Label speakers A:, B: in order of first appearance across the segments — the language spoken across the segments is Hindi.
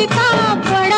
A: que tá na.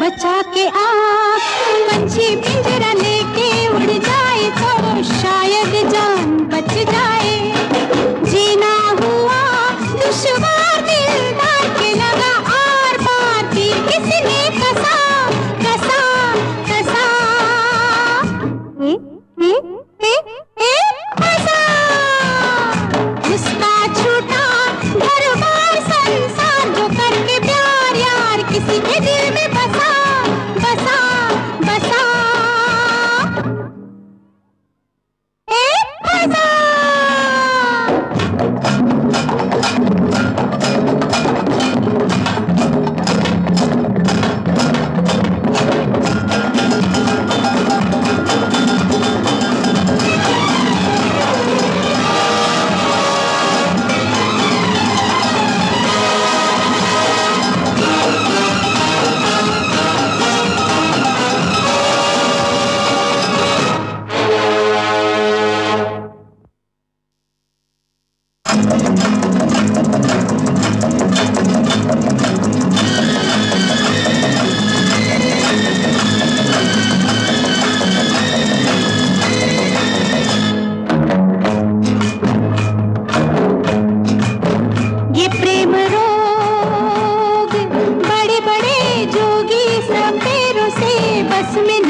A: बचा के आप पंछी किसी के दिल में में